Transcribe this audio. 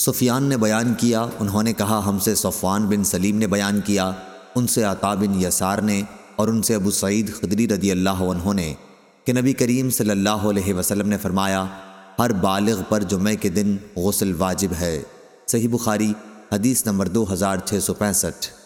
سفیان نے بیان کیا، انہوں نے کہا، ہم سے صفوان بن سلیم نے بیان کیا، ان سے عطا بن یسار نے اور ان سے ابو سعید خدری رضی اللہ عنہ نے کہ نبی کریم صلی اللہ علیہ وسلم نے فرمایا، ہر بالغ پر جمعہ کے دن غسل واجب ہے۔ صحیح بخاری، حدیث نمبر دو ہزار چھ سو پینسٹھ۔